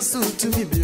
so to biara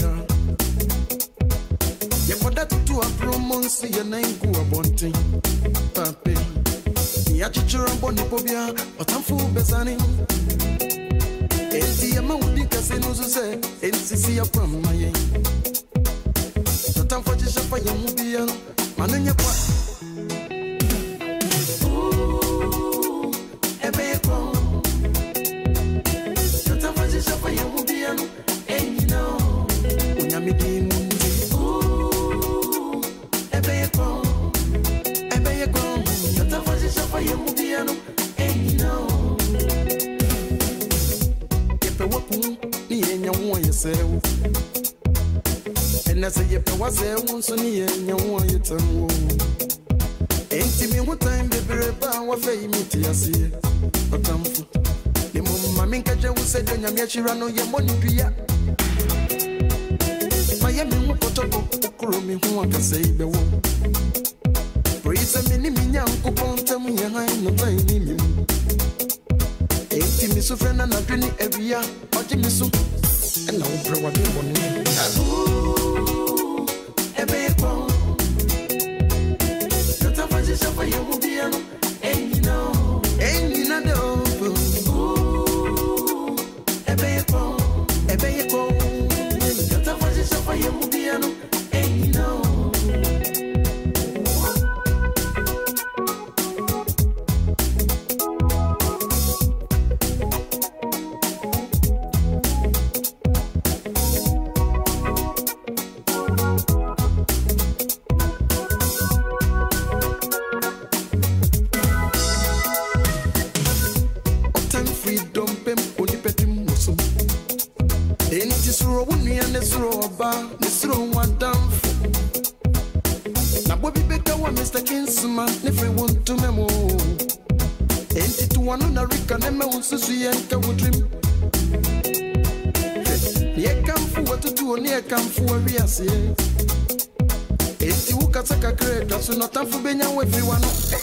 kakra atwa so na ɔtamfo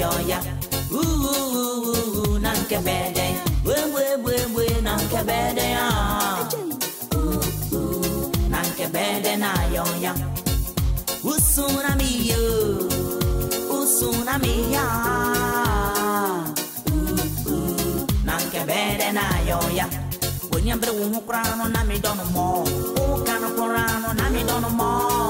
na yo ya. Ooh, nanke bede, we we we we nanke bede ya. Ooh, ooh, nanke bede na ya. Usuna mi yo, usuna mi ya. Ooh, ooh, nanke bede na yo ya. Wonyambre wo kurano na me dono mo. O kano kurano na me dono mo.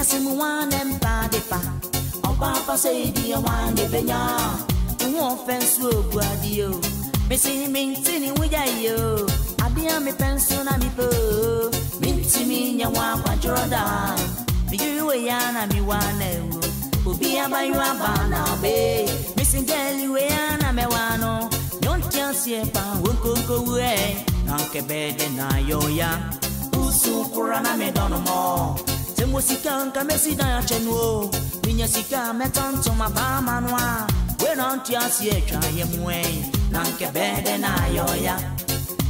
Ya na wa. Na na yọ ya. Ewiase mu wa ne mpa de pa. Ọba afasẹ edi ya wa ne bẹ nya. Ìwọ̀n fẹ́ nsu ogu adi o. Bẹ́sẹ̀ mi ntí ni wúyà yìí o. Adé a mi pẹ́ nsu na mi pẹ́ o. Mi ntí mi nyẹ wọn akwadjọ́rọ̀ dà. Mi yiri wo ya na mi wá na ewu. Obi abayo aba na be. Missing girl we ana me wano. Don't just see pa wonko ko we. Nanke bede na yo ya. Usu kura na me dono mo. Temo sika nka mesi da ya chenu o. Minya sika metonto maba manwa. We don't just see twa ye mwe. Nanke bede na yo ya.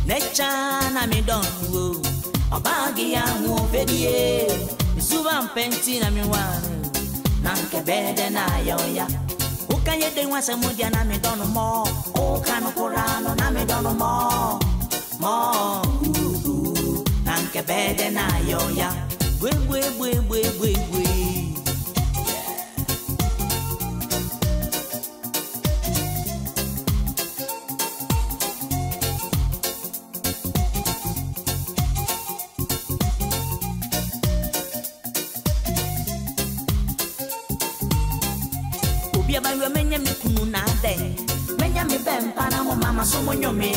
Necha na me dono o. Obagi ya mu fedie. Suba mpenti na mi wano na nke bede na yo ya uka ye de wase mudia na mi dono mo uka no kurano na mi dono mo mo uh, na nke bede na yo ya gwe gwe gwe gwe gwe gwe obi menya me kunu menya me bempa na mo mama so mo nyome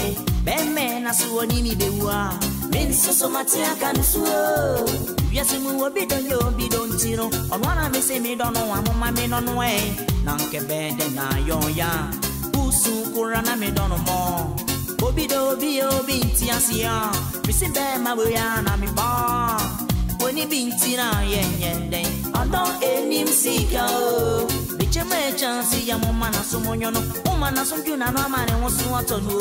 na so mi bewa. Men so so mate aka wiase mu obi don yo obi don tiro ono na me se me don no amo ma me no no e na nke bede na yo ya. Usu kura na me don mo obi do obi obi nti asia me se be ma bo ya na me ba. Oni binti na yenyende Odo enim sika o. Biche me chansi ya mo mana so mo nyono O mana so na no amane wo so ato no.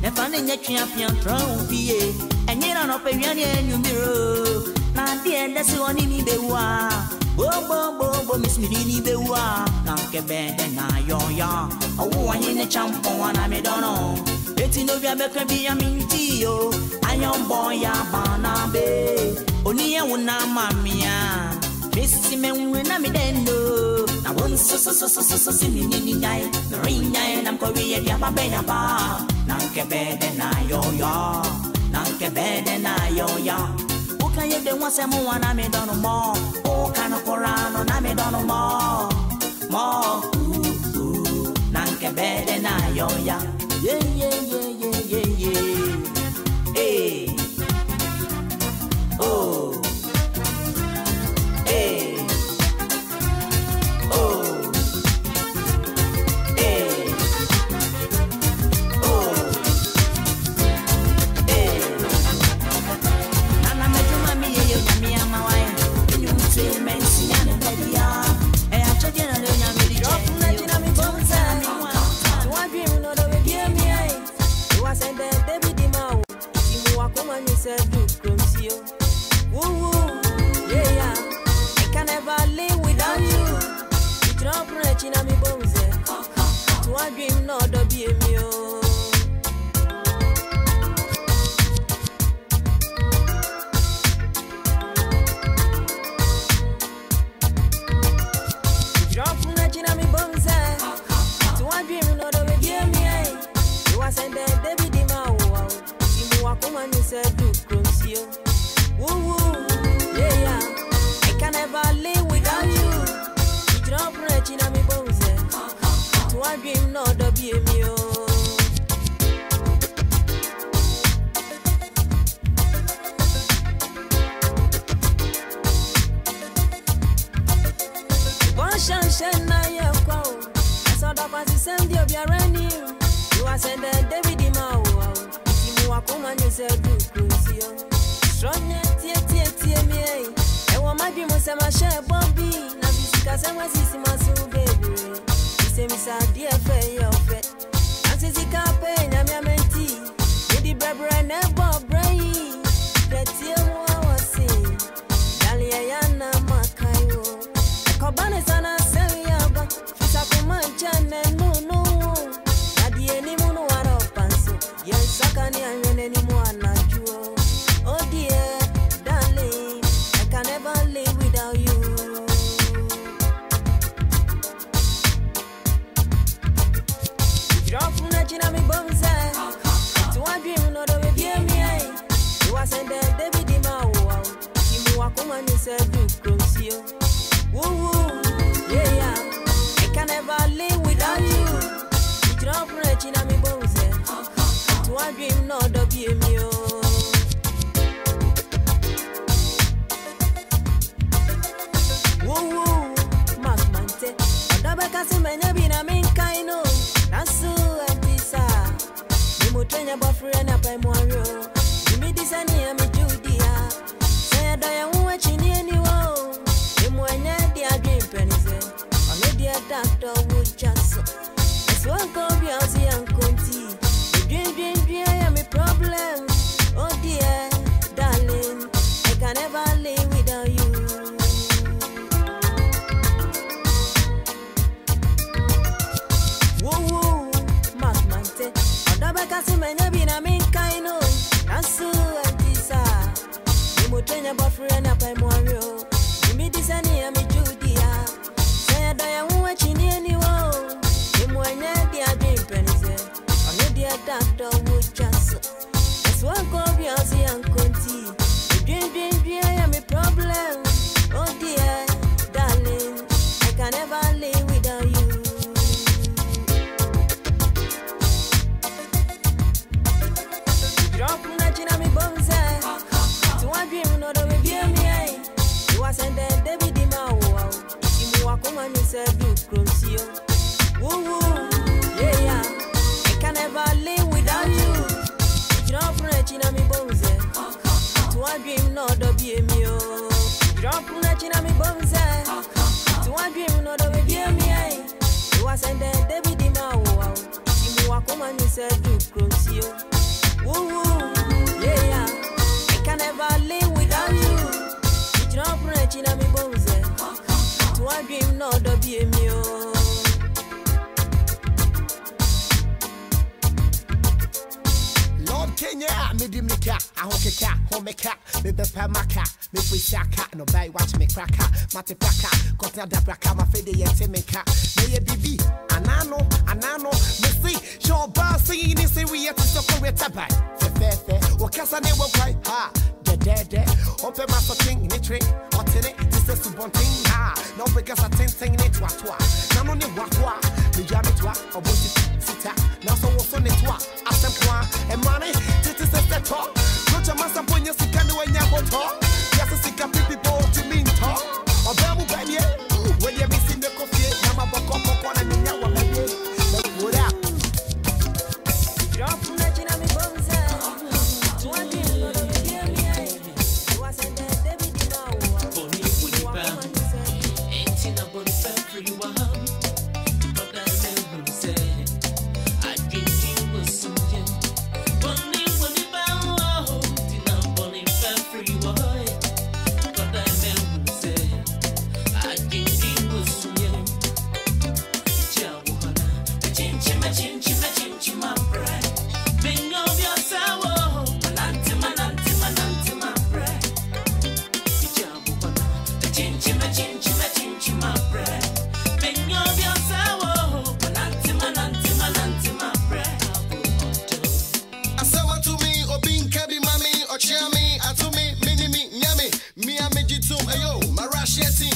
Ne fa ne nyatwa pia tra u fie Enyira no pe wiane enyumiro Na die de se oni mi bewa Bo bo bo bo miss mi ni bewa. Oh, oh, oh, ke bende na yo ya Owo ne champo wana me dono. Eti no bia bekra bi ya minti yo. Ayon boy ya bana be. Oni ya wuna mamia Missy me we na mi Na won so so so so so so si Na rin nyai nam ko wi ya ba be ya ba. Na ke bede na yo yo Na ke bede na yo yo Uka ye de wana mi mo Uka no korano na mi mo Mo uh, uh, Na yeah yeah yeah yeah dream no Jesse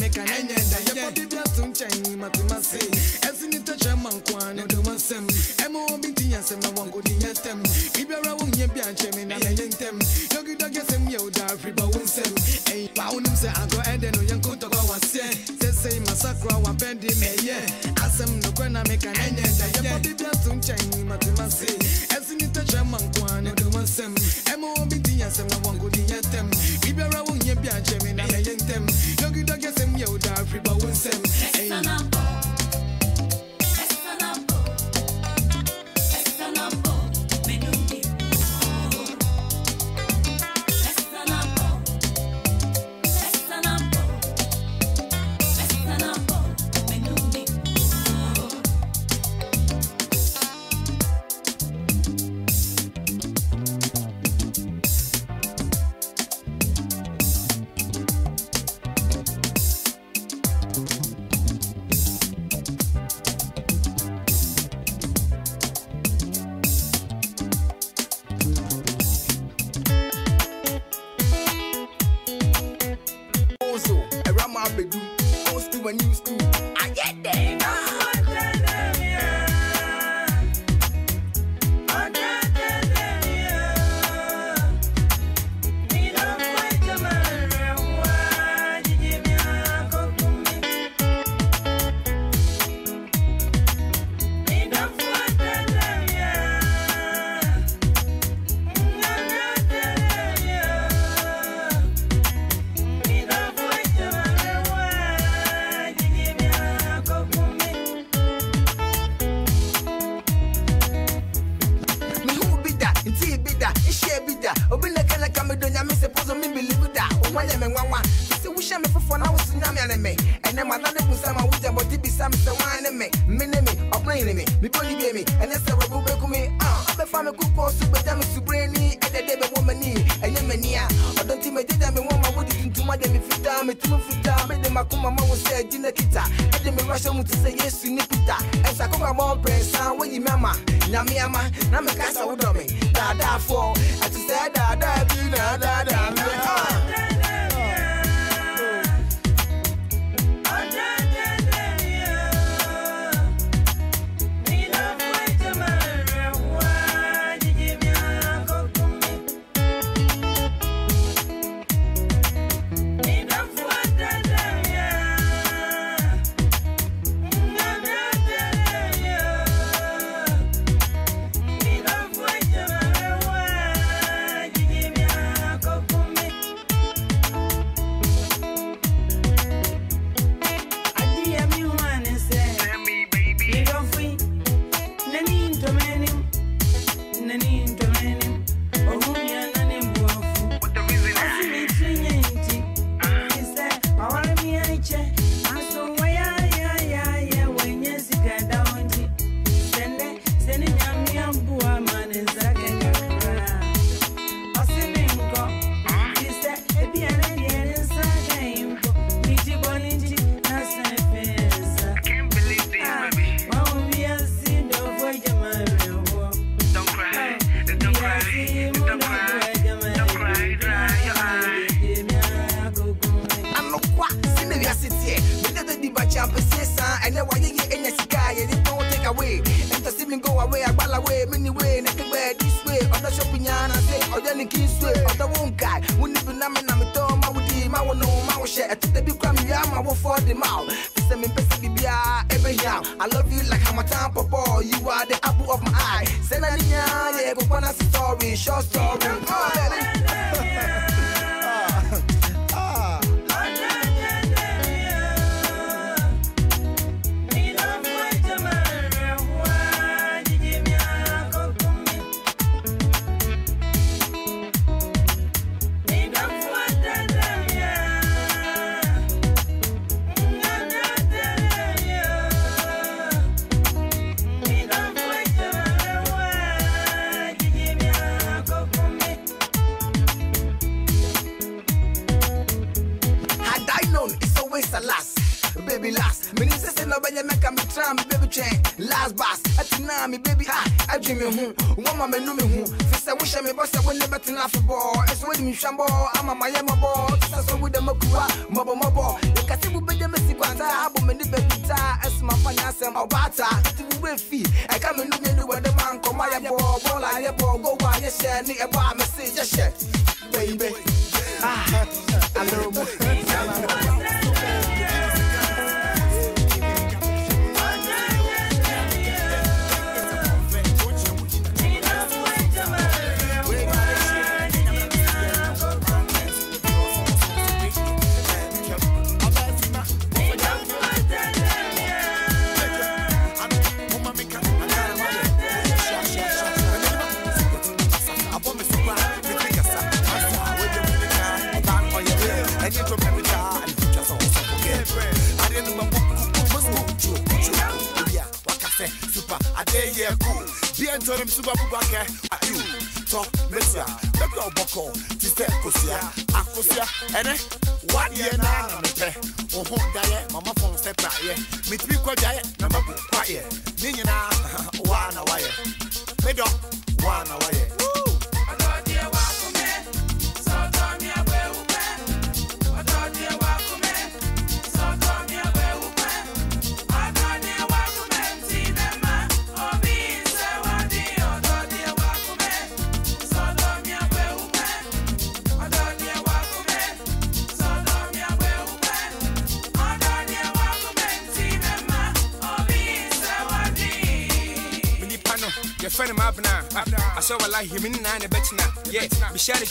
make an end and I body blast on China, Matumase. As in the Chaman Kwan, the Masem, Emo Bintias and the one good in Yatem. Ibera won't yet be a chairman and a yentem. Yogi Dogasem Yoda, Ribawunsem. A pound him, I go and then Yanko go was said. They say Massacre, one pendy, yeah. Asem, no Granameka, and I body blast on China, Matumase. Mr. Chairman Kwan and the one sem. MOBT and some one good in them. Ibera won't ye be a gem and I ain't them. Yogi dog yes, and yo, da, riba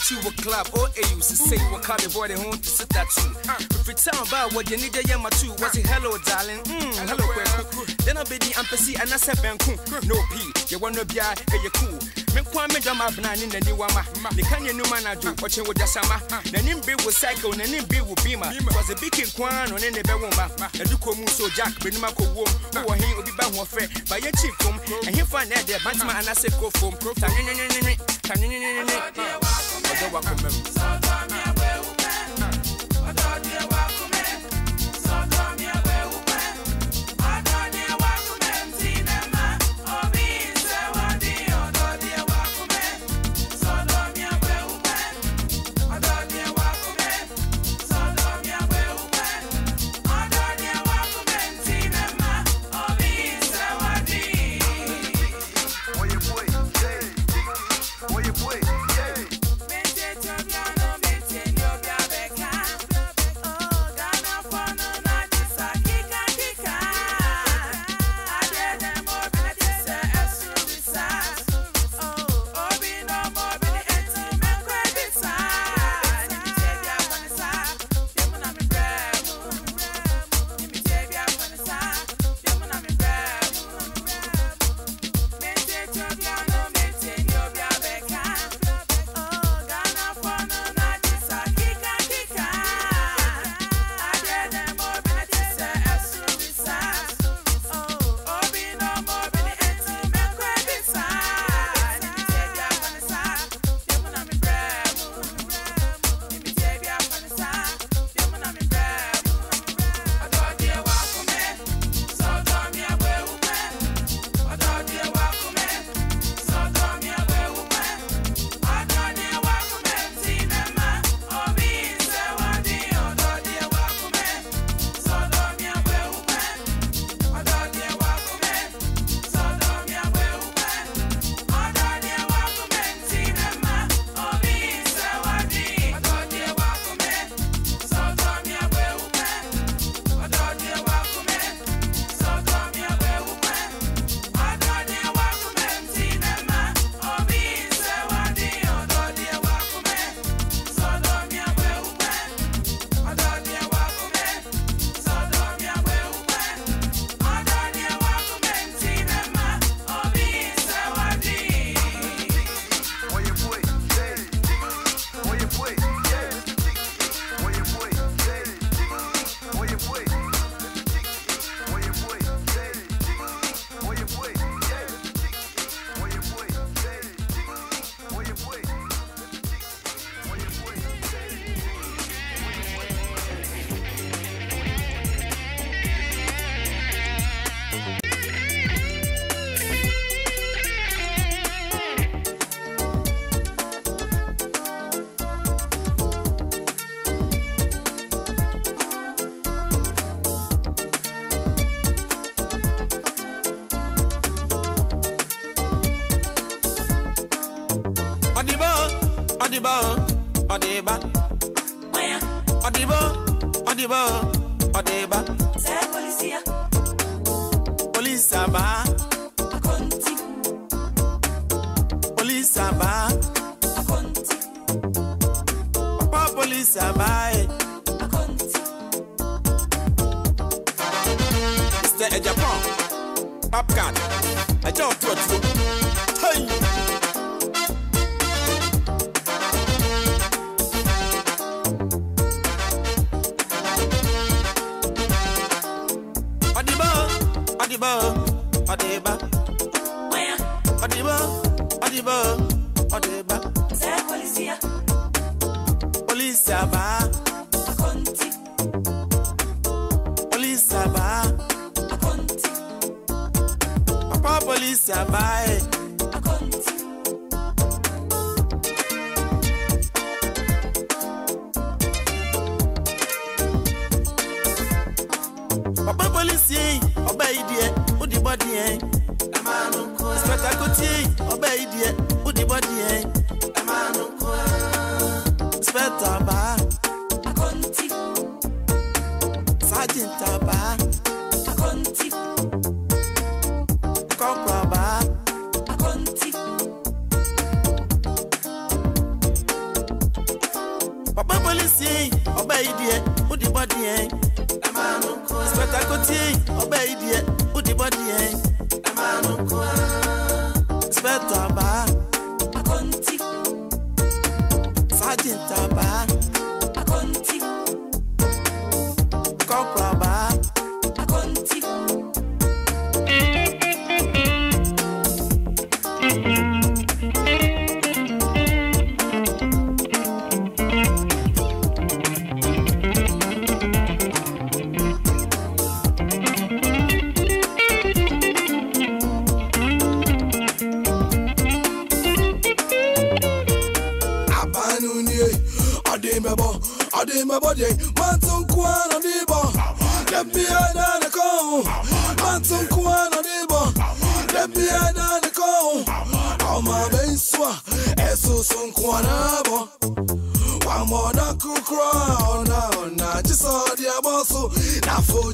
mehyia ne kyiw wɔ club o au sesei wɔ car de bɔde ho te sɛ tattoo mefiri town ba a wɔde anigye yɛ ma too. It? hello darling. Mm, hello kwaku dɛn bɛdi ampɛsi anasɛ bɛnko no pii yɛwɔ no biaa ɛyɛ cool. Menkoa medwa ma. Abena ne n'ani wama ne ka ne num anadwo ɔkye wo dasama n'anim be wo cycle n'anim be wo bima wɔse biki nkoa no ne ne bɛwo ma. Adukɔ mu so jack bɛnum akɔwom wowɔ he obi ba hoɔfrɛ bayɛ kyi kom. Ɛhefa na ɛdeɛ bantema anasɛ kofom tanwenwenwenwe tanwenwenwenwe ɔdɔ wakoma mu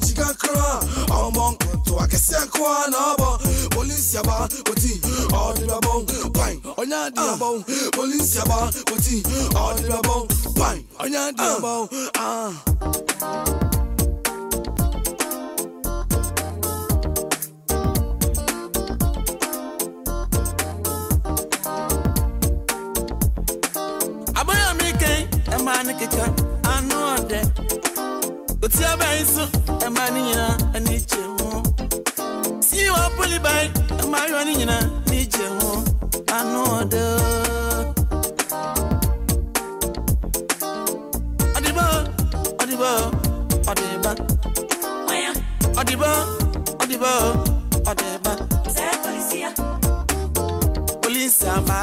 ti ka kra ọmọ nkonto akẹsẹ nko a na ọbọ polisi aba oti ọdibabọ pan ọnya diabọ polisi aba oti ọdibabọ pan ọnya diabọ. Abayami kẹ́hìn ẹ̀ máa ní kíkà, àánú ọ̀dẹ́, òtí ọbẹ̀ yín sùn. See you níjẹ wọn. sí wọn púlì I ẹ máa yọ níyàn níjẹ wọn. àánú ọ̀dọ́. ọ̀dìbò ọ̀dìbò ọ̀dìbà. ọ̀dìbò ọ̀dìbò ọ̀dìbà. sẹ́ẹ̀ pọ̀lìsì yá. pọ̀lìsì àbá.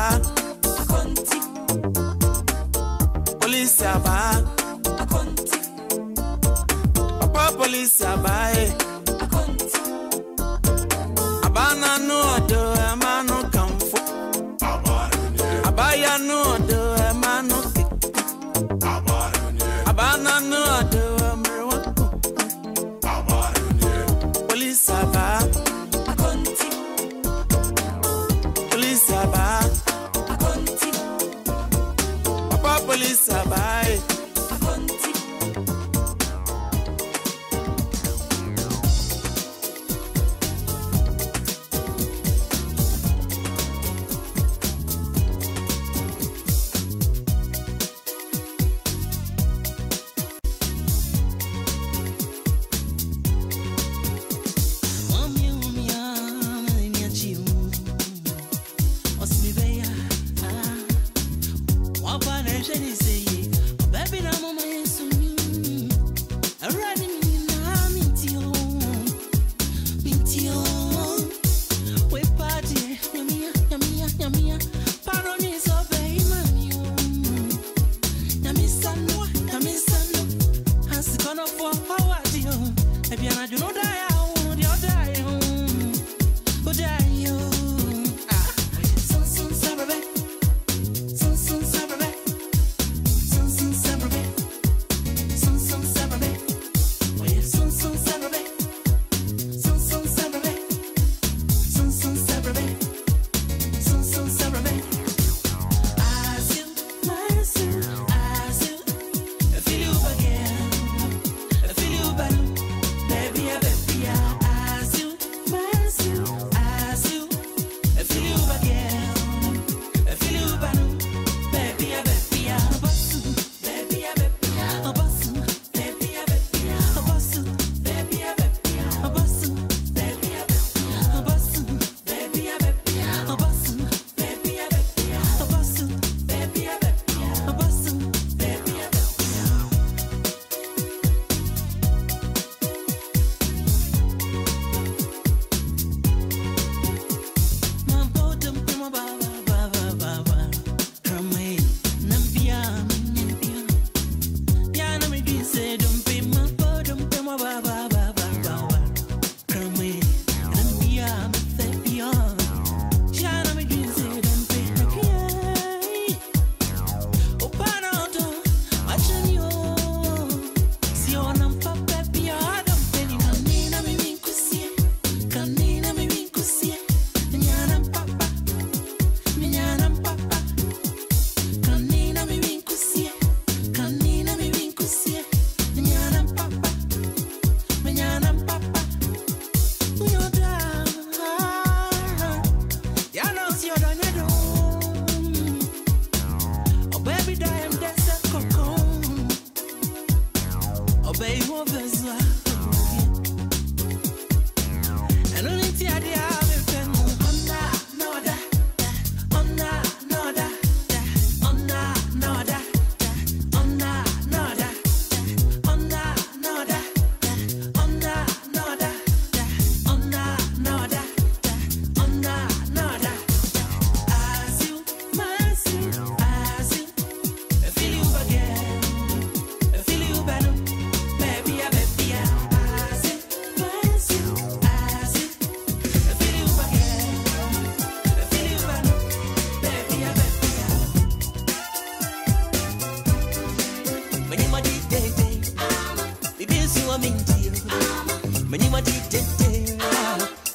Many what it did,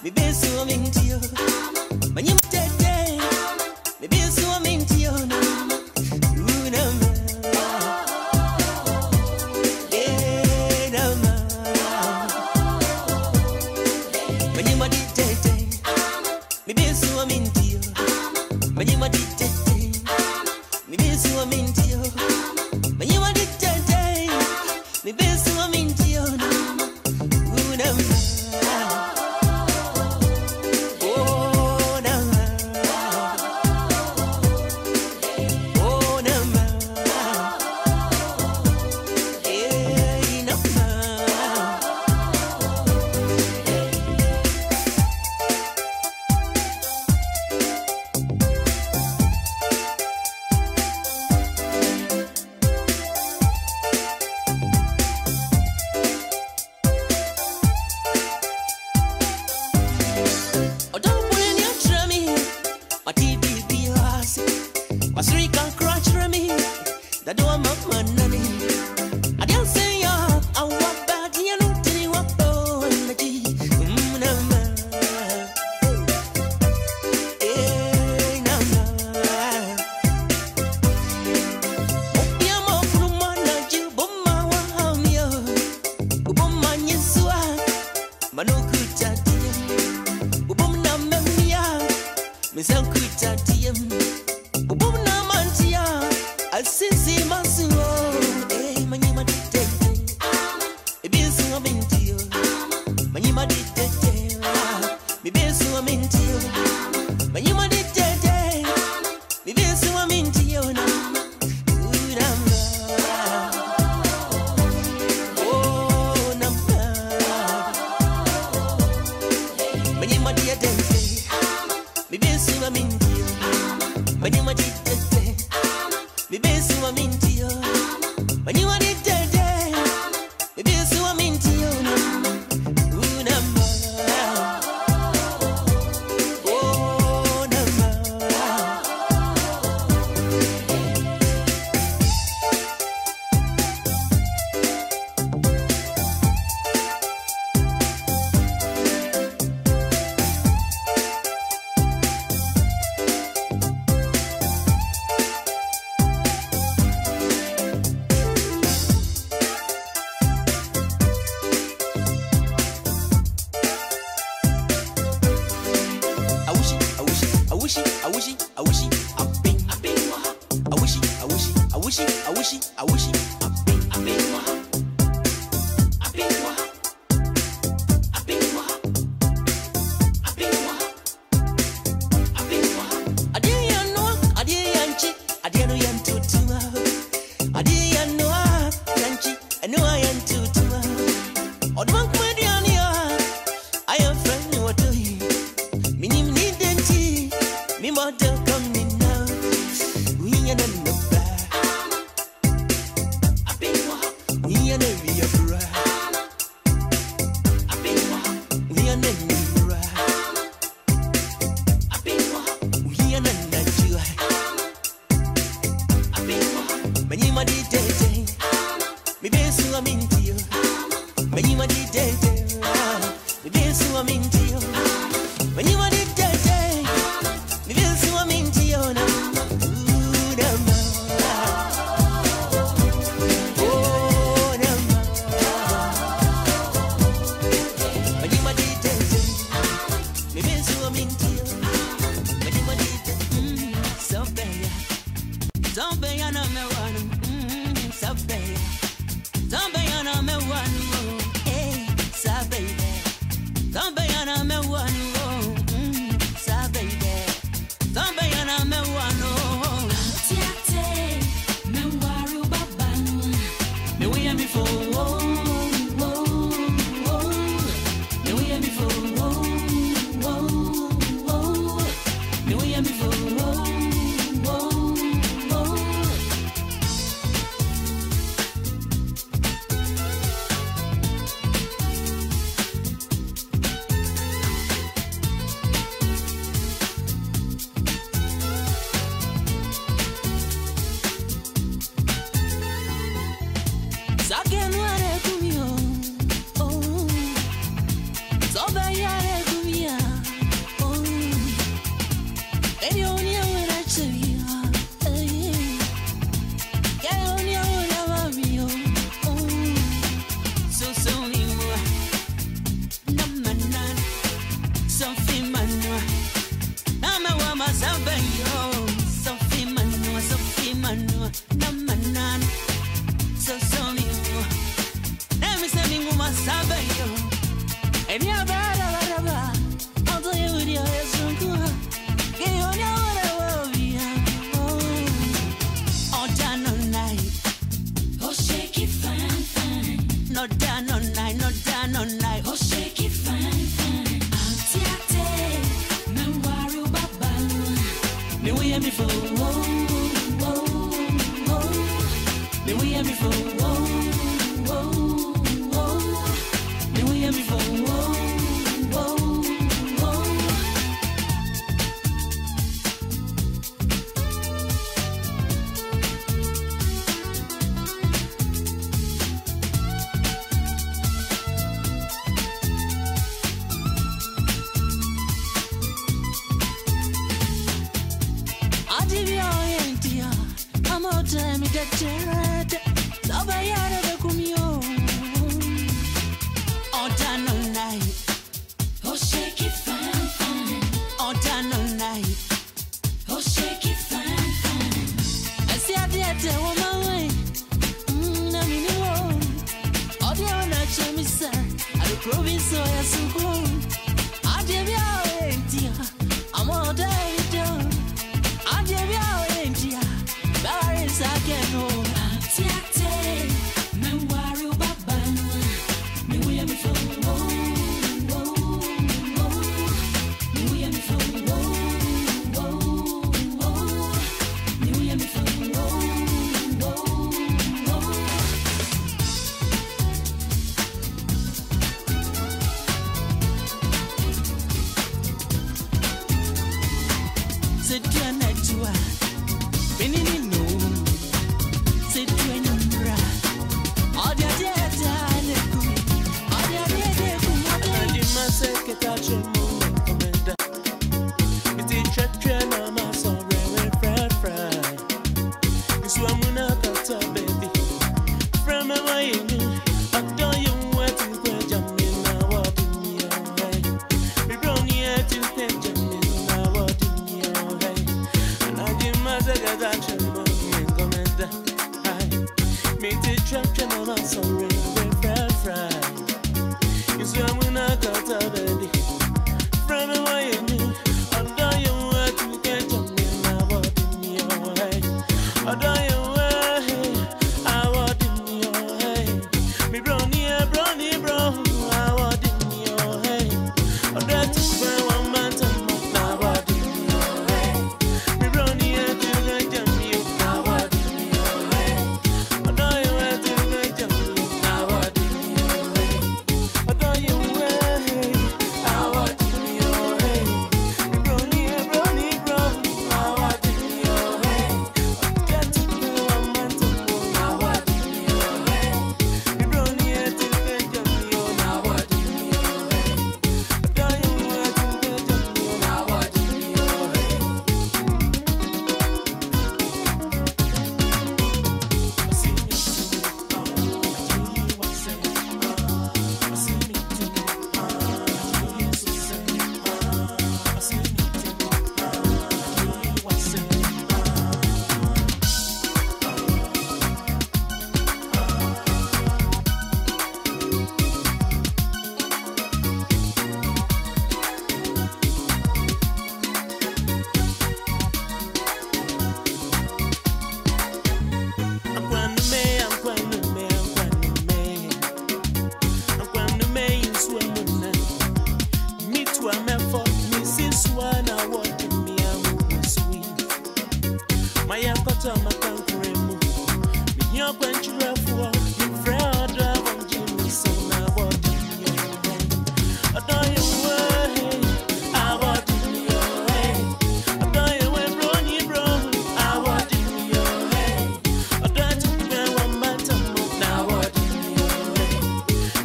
me be so.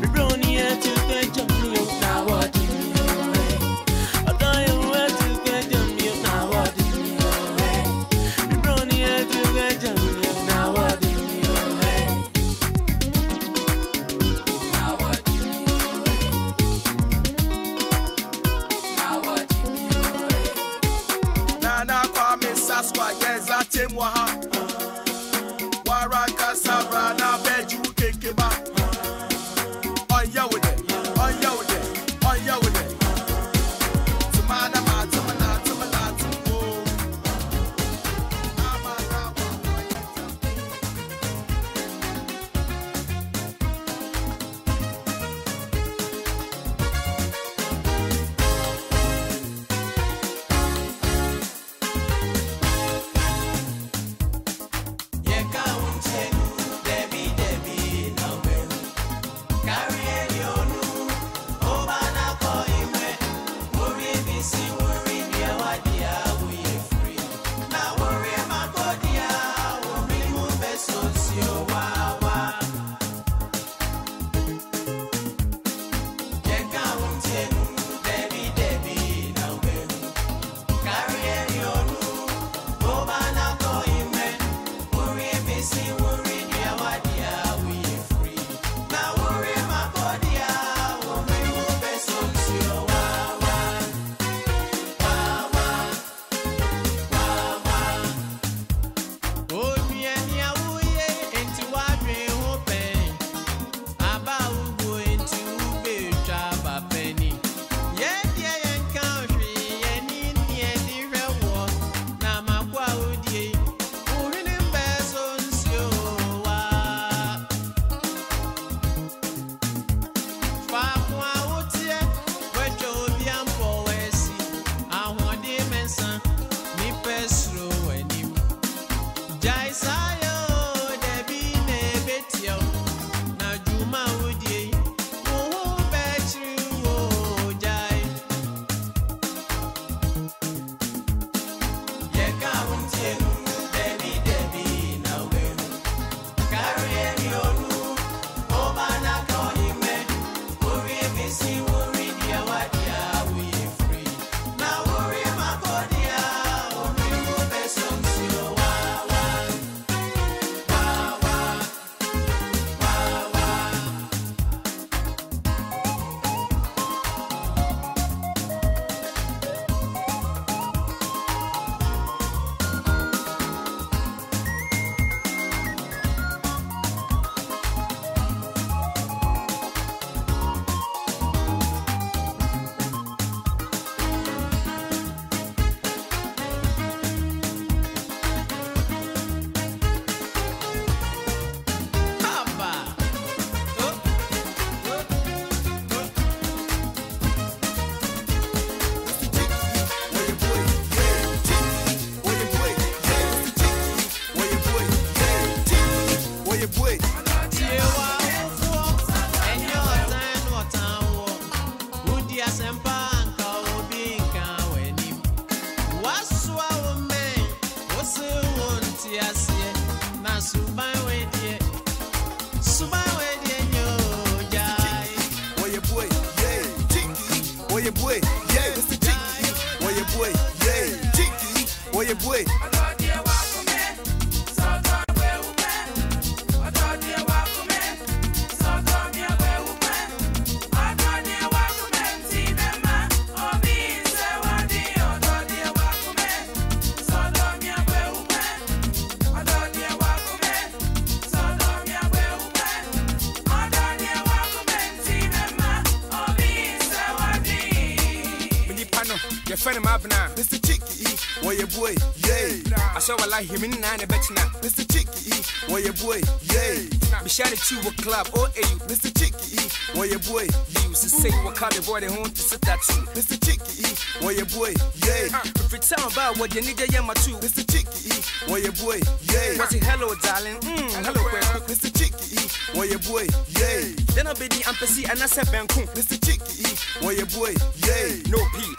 We run yeah, asɛ wala hemi ne naa ne bɛtena Mr. Cheeky, where your boy, mehyɛ ne kyi wɔ club oau Mr. Cheeky, where your boy, yiw sesei wɔka de bɔɔ de ho te sɛ tattoo Mr. Cheeky, where your boy, yeah, Every time ba wɔde anigye yɛ ma too Mr. Cheeky, where your boy, yeah, wɔse hello darling mm, hello Mr. Cheeky, where your boy, yeah, dɛn na bɛdi ampɛsi anasɛ bɛnko Mr. Cheeky, where your boy, yeah, no p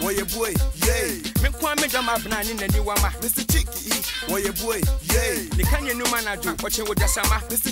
Boy, your boy, yay. Me kwame jama banani nani wama. Mr. Chicky, boy, your boy, yay. Nikanye numana do, oche wo dasama. Mr.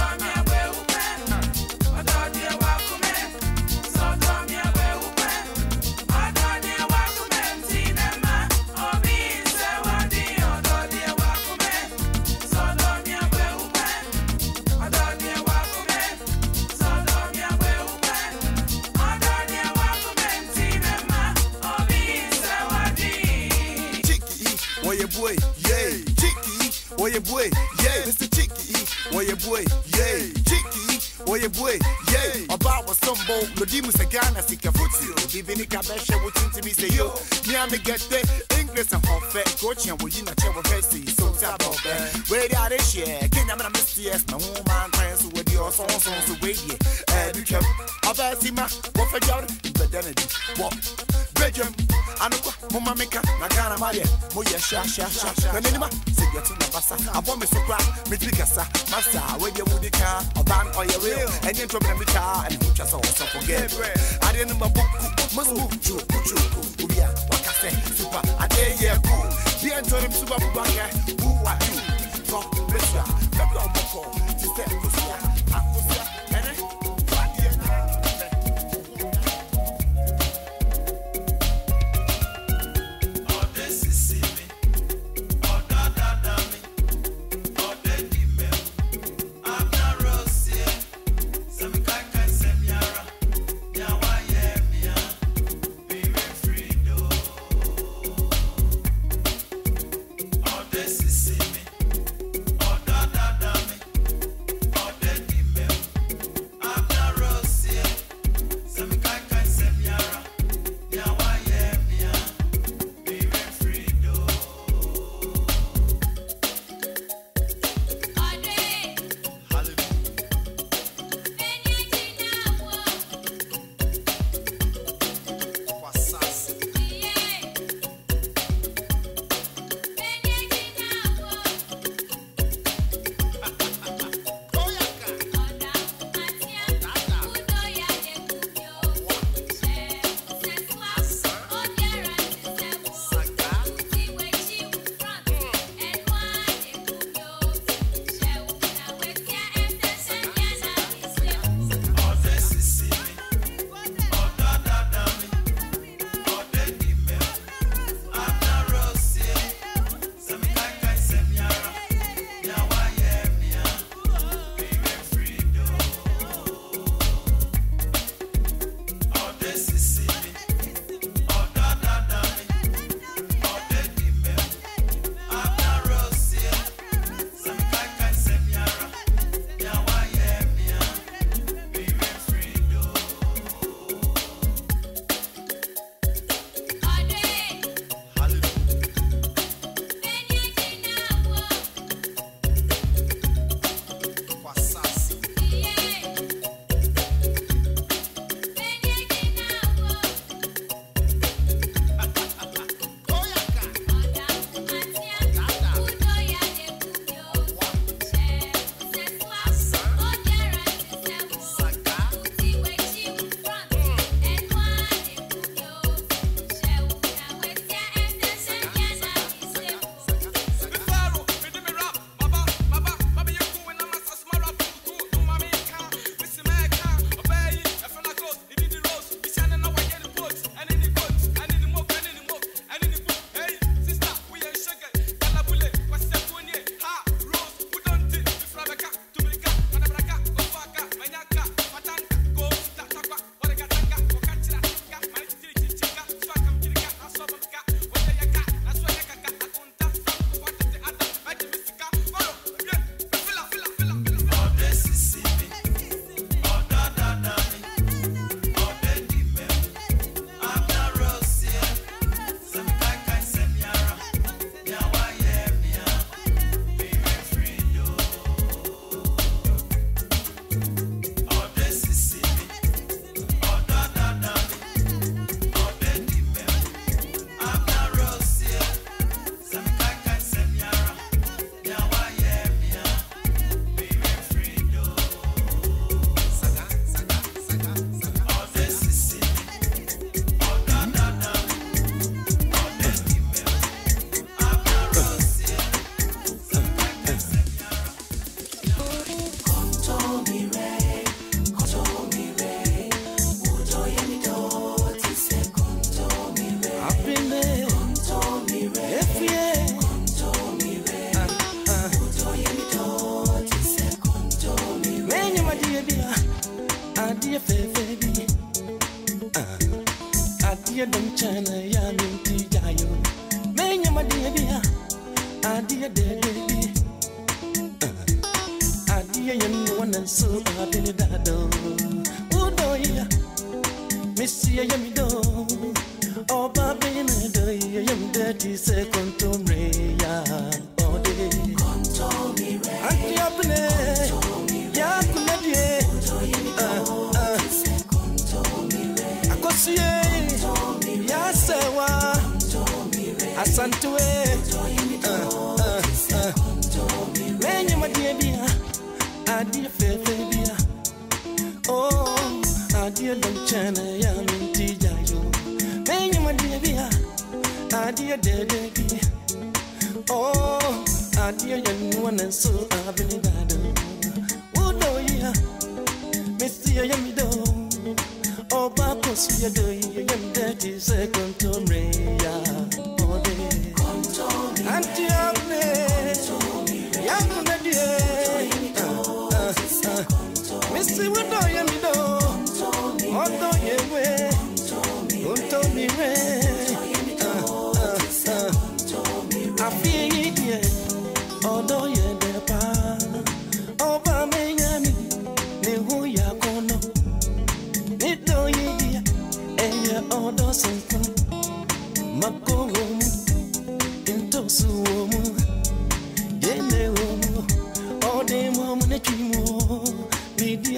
Yeah boy, yay. Mr. Chicky, yeah boy, yay. Chicky, yeah boy, yay. About was some boat, no dimus a Ghana, sick of foot. Divini Cabesha, what to me say yo. Me me get the English and fat coach and we in a chair of Bessie. So tap out there. Where they are this year? Can I miss yes? No man, friends with your songs on the way. Eh, you can. About Sima, what for y'all? But then it what? Belgium, Anuka, Mama Mika, Nagana Maria, Moya Sha Sha Sha Sha, Nanima, Sigatu Nabasa, I want me so crack, Mitricasa, Massa, where you would the car, a ban or your real, and you trouble the car, and who just also forget. I didn't know book, must move to Puchu, Ubia, what I say, super, I dare yeah, cool. The Antonym Super Banga, who are you? Talk, Mr. Pepper Boko, Sister Kusia,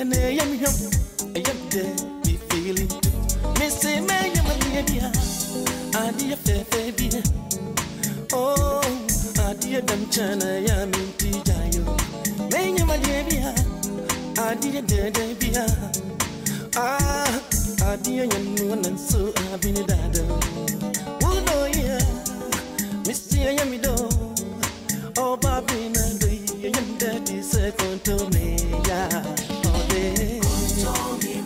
biribiɛ na ɛyɛ me hwam ɛyɛ me dɛ me feeling mese mɛyɛ madeɛ bia adeɛ fɛfɛ bia Oh, adeɛ dam kyɛna yɛ a menti gyayo mɛnyɛ madeɛ bia adeɛ dɛdɛ bia Ah, adeɛ yɛ noa na nso abene dada wodɔ yɛ mesie yɛ me dɔ ɔba bena dɔ yɛyɛ me dɛ te sɛ kɔntɔmeya ɔde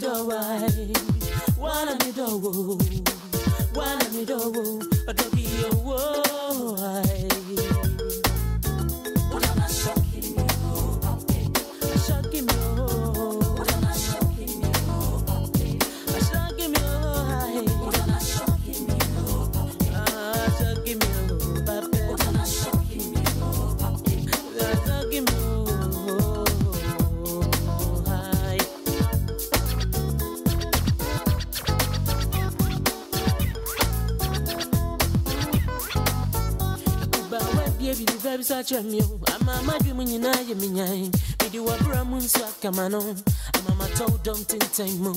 me do why? Wanna me do wo? Wanna me do wo? A doggy yo why? Ba wabie bi nifa bi sa kyerɛ me o ama madwe mu nyinaa yɛ me nyan mede wabra mu nso akama no. Ama matɔw dɔm tenten mu.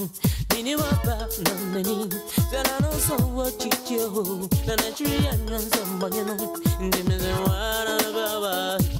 Mene waba na n'ani. Sɛna no sɛ wɔ kyikyi ho. Na nakyiri yɛ nnwonsɛ mbɔne no. Nti me sɛ wana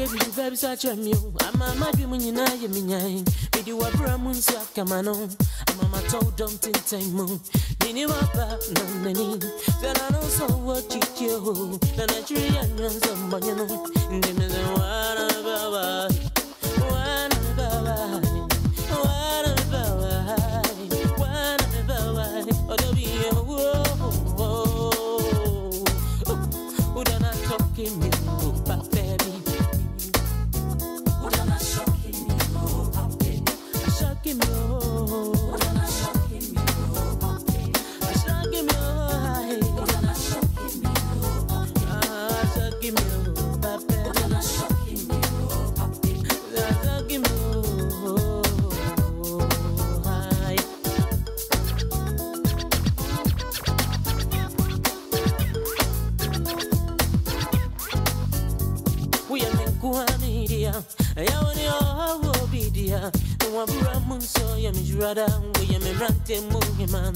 Wabie bi nifa bi sa kyerɛ me o ama madwe mu nyinaa yɛ me nyan mede wabra mu nso akama no ama matɔw dɔm tenten mu mene waba na n'ani sɛna no sɛ wɔ kyikyi ho na nakyiri yɛ nnwonsɛ mbɔne no nti me sɛ wana baba wana baba wana baba Kuanidia, Yawani Obidia, the one Ramun so yam is rather, we am a rante movie man.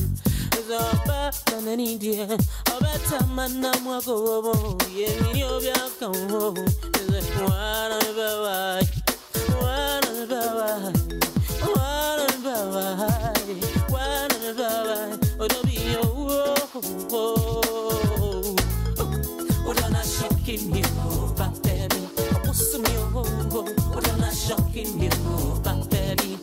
The bad than an India, a better man, I'm walk over, yeah, you have come home. Is it one of the one of the one of the one of the oh, don't be oh, oh, oh. Oh, don't not shocking you, back oh, don't not shocking you, back baby.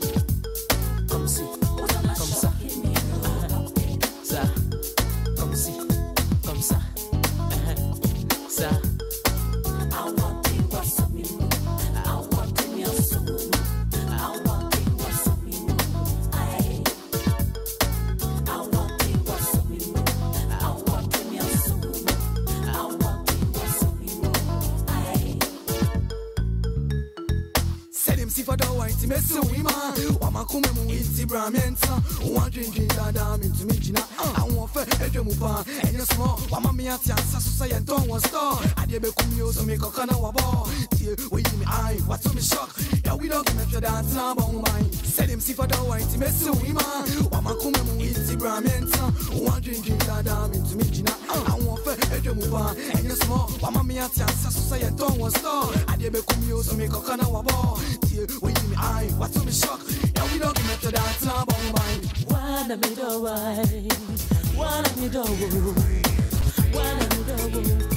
The white me see we man. Wama kume mu inti bramienta. Wa drinking dada mi to me jina. I want fe edwe mu pa. Enye small. Wama mi ati ansa so say don't want star. Ade be kumi o so me kokana wa ball. Tie we me eye. What to me shock. Yeah we don't come to dance na bon mine. Said him see for the white me see we man. Wama kume mu inti bramienta. Wa drinking ah, dada mi to me jina. I want fe edwe mu pa. Enye small. Wama mi ansa so say and don't want star. Ade be kumi o so me kokana wa ball. Tie we give me eye. What to me shock. Yeah we don't come to dance na bon mine. Wanna me do why? Wanna me do Wanna me do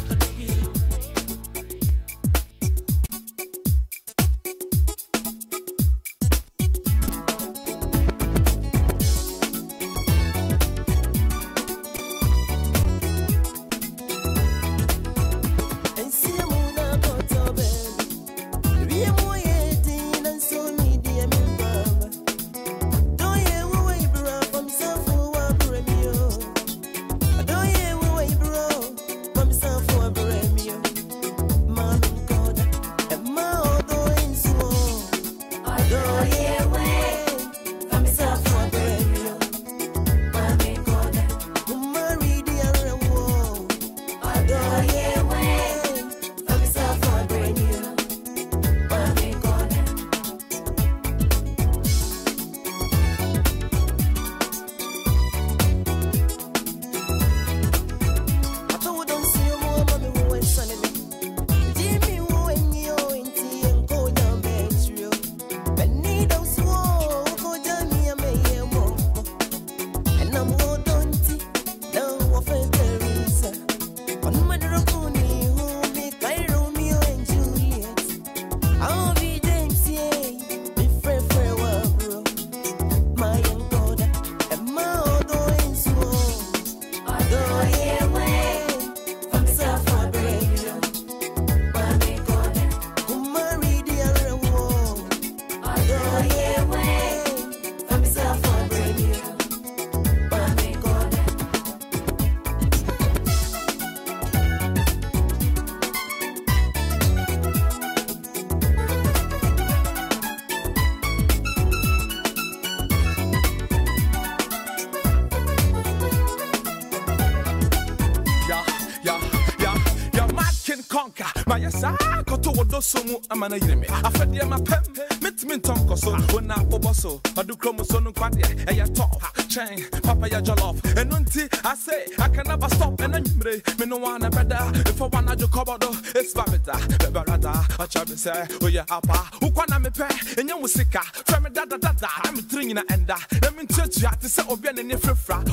got to what those some I'm an enemy. I fed them a pen, meet me tonko so when I boboso, I do chromosome quadia, and ya top, chain, papa ya jollof, and unti I say I can never stop. And then me, me no one better. If I wanna do cover though, it's babita, beberata, a chubby say, oh yeah, apa, who can me pay, and you musika, from da da da da, I'm three enda, let me touch you to say, oh, bien in your frifra,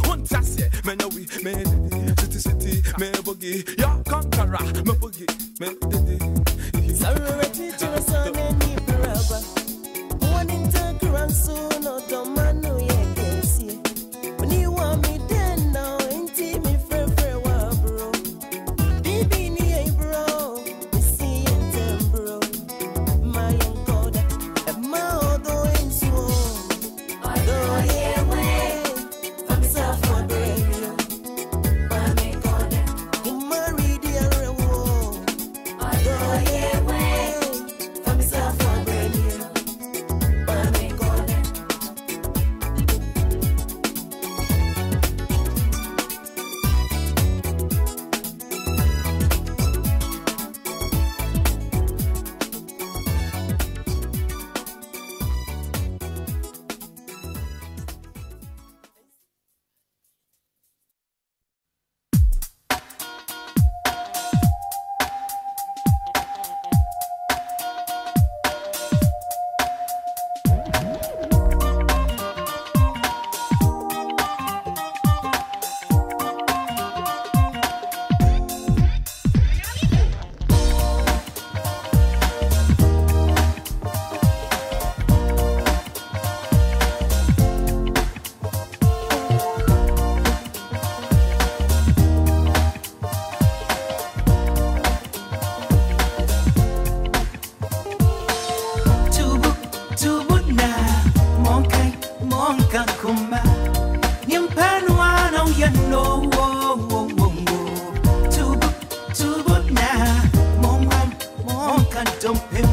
me no we, me, city city, me boogie, ya conqueror, me boogie, diddy. Sorority to a son and you forever. One in Tankaran soon, don't